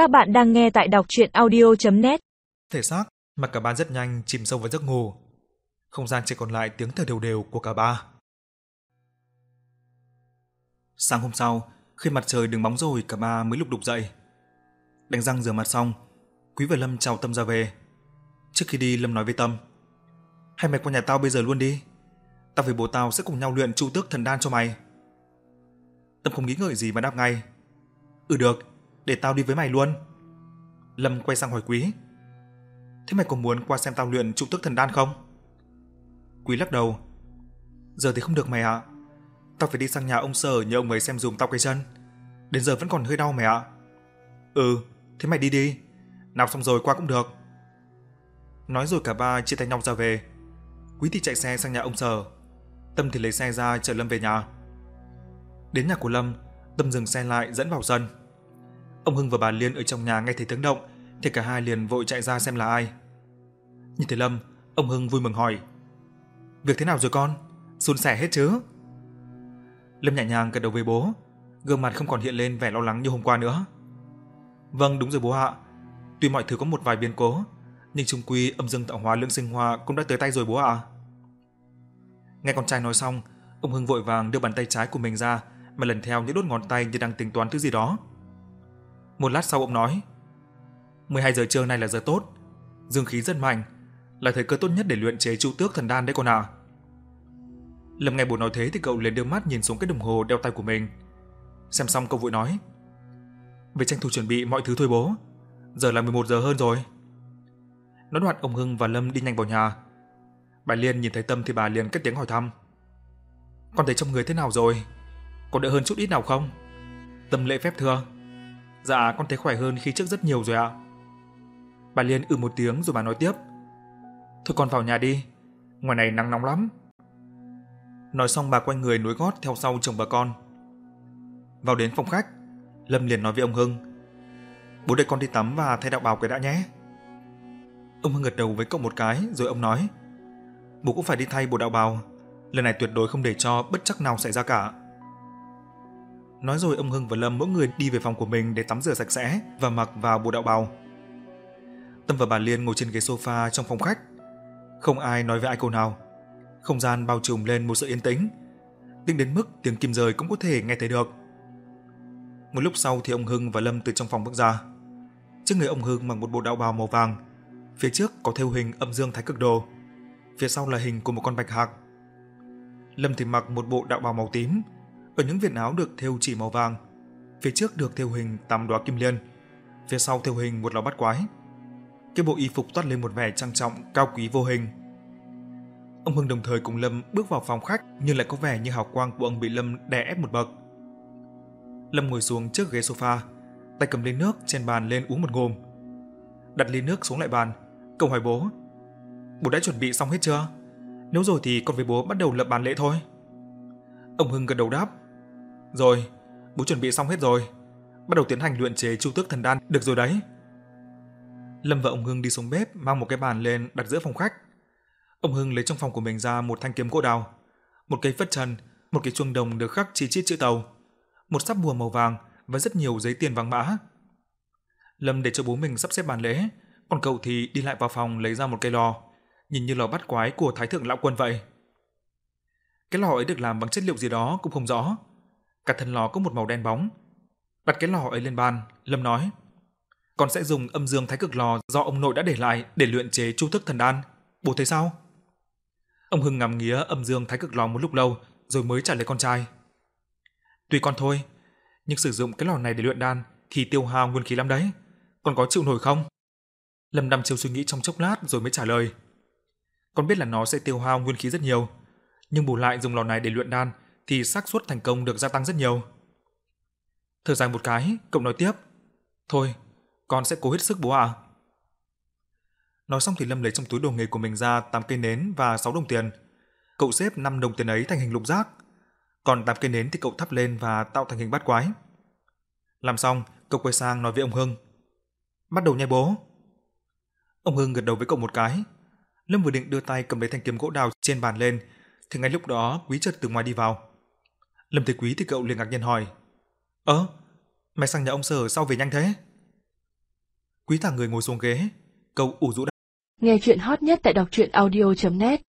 Các bạn đang nghe tại đọc chuyện audio.net Thể xác mà cả ba rất nhanh chìm sâu vào giấc ngủ. Không gian chỉ còn lại tiếng thở đều đều của cả ba. Sáng hôm sau, khi mặt trời đứng bóng rồi cả ba mới lục đục dậy. Đánh răng rửa mặt xong, Quý và Lâm chào Tâm ra về. Trước khi đi Lâm nói với Tâm Hay mày qua nhà tao bây giờ luôn đi Tao với bố tao sẽ cùng nhau luyện trụ tước thần đan cho mày Tâm không nghĩ ngợi gì mà đáp ngay Ừ được, để tao đi với mày luôn Lâm quay sang hỏi Quý Thế mày có muốn qua xem tao luyện trụ tức thần đan không? Quý lắc đầu Giờ thì không được mày ạ Tao phải đi sang nhà ông sở nhờ ông ấy xem dùm tao cái chân Đến giờ vẫn còn hơi đau mày ạ Ừ, thế mày đi đi Nào xong rồi qua cũng được Nói rồi cả ba chia tay nhau ra về. Quý thì chạy xe sang nhà ông Sở. Tâm thì lấy xe ra chở Lâm về nhà. Đến nhà của Lâm, Tâm dừng xe lại dẫn vào sân. Ông Hưng và bà Liên ở trong nhà nghe thấy tiếng động, thì cả hai liền vội chạy ra xem là ai. Nhìn thấy Lâm, ông Hưng vui mừng hỏi: "Việc thế nào rồi con? Suôn sẻ hết chứ?" Lâm nhẹ nhàng gật đầu với bố, gương mặt không còn hiện lên vẻ lo lắng như hôm qua nữa. "Vâng, đúng rồi bố ạ. Tuy mọi thứ có một vài biến cố, nhưng chung quy âm dương tạo hóa lưỡng sinh hoa cũng đã tới tay rồi bố ạ. Nghe con trai nói xong, ông Hưng vội vàng đưa bàn tay trái của mình ra mà lần theo những đốt ngón tay như đang tính toán thứ gì đó. Một lát sau ông nói, 12 giờ trưa nay là giờ tốt, dương khí rất mạnh, là thời cơ tốt nhất để luyện chế chu tước thần đan đấy con ạ. À. Lâm nghe bố nói thế thì cậu liền đưa mắt nhìn xuống cái đồng hồ đeo tay của mình. Xem xong cậu vội nói, về tranh thủ chuẩn bị mọi thứ thôi bố, giờ là 11 giờ hơn rồi. Nói đoạn ông Hưng và Lâm đi nhanh vào nhà. Bà Liên nhìn thấy Tâm thì bà liền cất tiếng hỏi thăm. Con thấy trong người thế nào rồi? Có đỡ hơn chút ít nào không? Tâm lễ phép thưa. Dạ con thấy khỏe hơn khi trước rất nhiều rồi ạ. Bà Liên ừ một tiếng rồi bà nói tiếp. Thôi con vào nhà đi, ngoài này nắng nóng lắm. Nói xong bà quay người nối gót theo sau chồng bà con. Vào đến phòng khách, Lâm liền nói với ông Hưng. Bố để con đi tắm và thay đạo bào cái đã nhé. Ông Hưng gật đầu với cậu một cái rồi ông nói Bố cũng phải đi thay bộ đạo bào Lần này tuyệt đối không để cho bất chắc nào xảy ra cả Nói rồi ông Hưng và Lâm mỗi người đi về phòng của mình để tắm rửa sạch sẽ và mặc vào bộ đạo bào. Tâm và bà Liên ngồi trên ghế sofa trong phòng khách. Không ai nói với ai câu nào. Không gian bao trùm lên một sự yên tĩnh. Tĩnh đến mức tiếng kim rơi cũng có thể nghe thấy được. Một lúc sau thì ông Hưng và Lâm từ trong phòng bước ra. Trước người ông Hưng mặc một bộ đạo bào màu vàng, Phía trước có thêu hình âm dương thái cực đồ, phía sau là hình của một con bạch hạc. Lâm thì mặc một bộ đạo bào màu tím, và những viền áo được thêu chỉ màu vàng. Phía trước được thêu hình tám đóa kim liên, phía sau thêu hình một lò bắt quái. Cái bộ y phục toát lên một vẻ trang trọng, cao quý vô hình. Ông Hưng đồng thời cùng Lâm bước vào phòng khách nhưng lại có vẻ như hào quang của ông bị Lâm đè ép một bậc. Lâm ngồi xuống trước ghế sofa, tay cầm ly nước trên bàn lên uống một ngụm. Đặt ly nước xuống lại bàn, Cậu hỏi bố, bố đã chuẩn bị xong hết chưa? Nếu rồi thì con với bố bắt đầu lập bàn lễ thôi. Ông Hưng gật đầu đáp, rồi, bố chuẩn bị xong hết rồi, bắt đầu tiến hành luyện chế chu tước thần đan được rồi đấy. Lâm và ông Hưng đi xuống bếp mang một cái bàn lên đặt giữa phòng khách. Ông Hưng lấy trong phòng của mình ra một thanh kiếm gỗ đào, một cây phất trần, một cái chuông đồng được khắc chi chít chữ tàu, một sắp bùa màu vàng và rất nhiều giấy tiền vàng mã. Lâm để cho bố mình sắp xếp bàn lễ, còn cậu thì đi lại vào phòng lấy ra một cây lò, nhìn như lò bắt quái của thái thượng lão quân vậy. Cái lò ấy được làm bằng chất liệu gì đó cũng không rõ. Cả thân lò có một màu đen bóng. Đặt cái lò ấy lên bàn, Lâm nói: "Con sẽ dùng âm dương thái cực lò do ông nội đã để lại để luyện chế chu thức thần đan. Bố thấy sao?" Ông Hưng ngắm nghía âm dương thái cực lò một lúc lâu rồi mới trả lời con trai. "Tùy con thôi, nhưng sử dụng cái lò này để luyện đan thì tiêu hao nguyên khí lắm đấy. Con có chịu nổi không?" Lâm Đăm chiều suy nghĩ trong chốc lát rồi mới trả lời. Con biết là nó sẽ tiêu hao nguyên khí rất nhiều, nhưng bù lại dùng lò này để luyện đan thì xác suất thành công được gia tăng rất nhiều. Thở dài một cái, cậu nói tiếp. Thôi, con sẽ cố hết sức bố ạ. À. Nói xong thì Lâm lấy trong túi đồ nghề của mình ra 8 cây nến và 6 đồng tiền. Cậu xếp 5 đồng tiền ấy thành hình lục giác, còn 8 cây nến thì cậu thắp lên và tạo thành hình bát quái. Làm xong, cậu quay sang nói với ông Hưng. Bắt đầu nhai bố. Ông Hưng gật đầu với cậu một cái. Lâm vừa định đưa tay cầm lấy thanh kiếm gỗ đào trên bàn lên, thì ngay lúc đó Quý chợt từ ngoài đi vào. Lâm thấy Quý thì cậu liền ngạc nhiên hỏi: "Ơ, mày sang nhà ông sở sao về nhanh thế?" Quý thả người ngồi xuống ghế, cậu ủ rũ đáp. Nghe chuyện hot nhất tại đọc truyện audio.net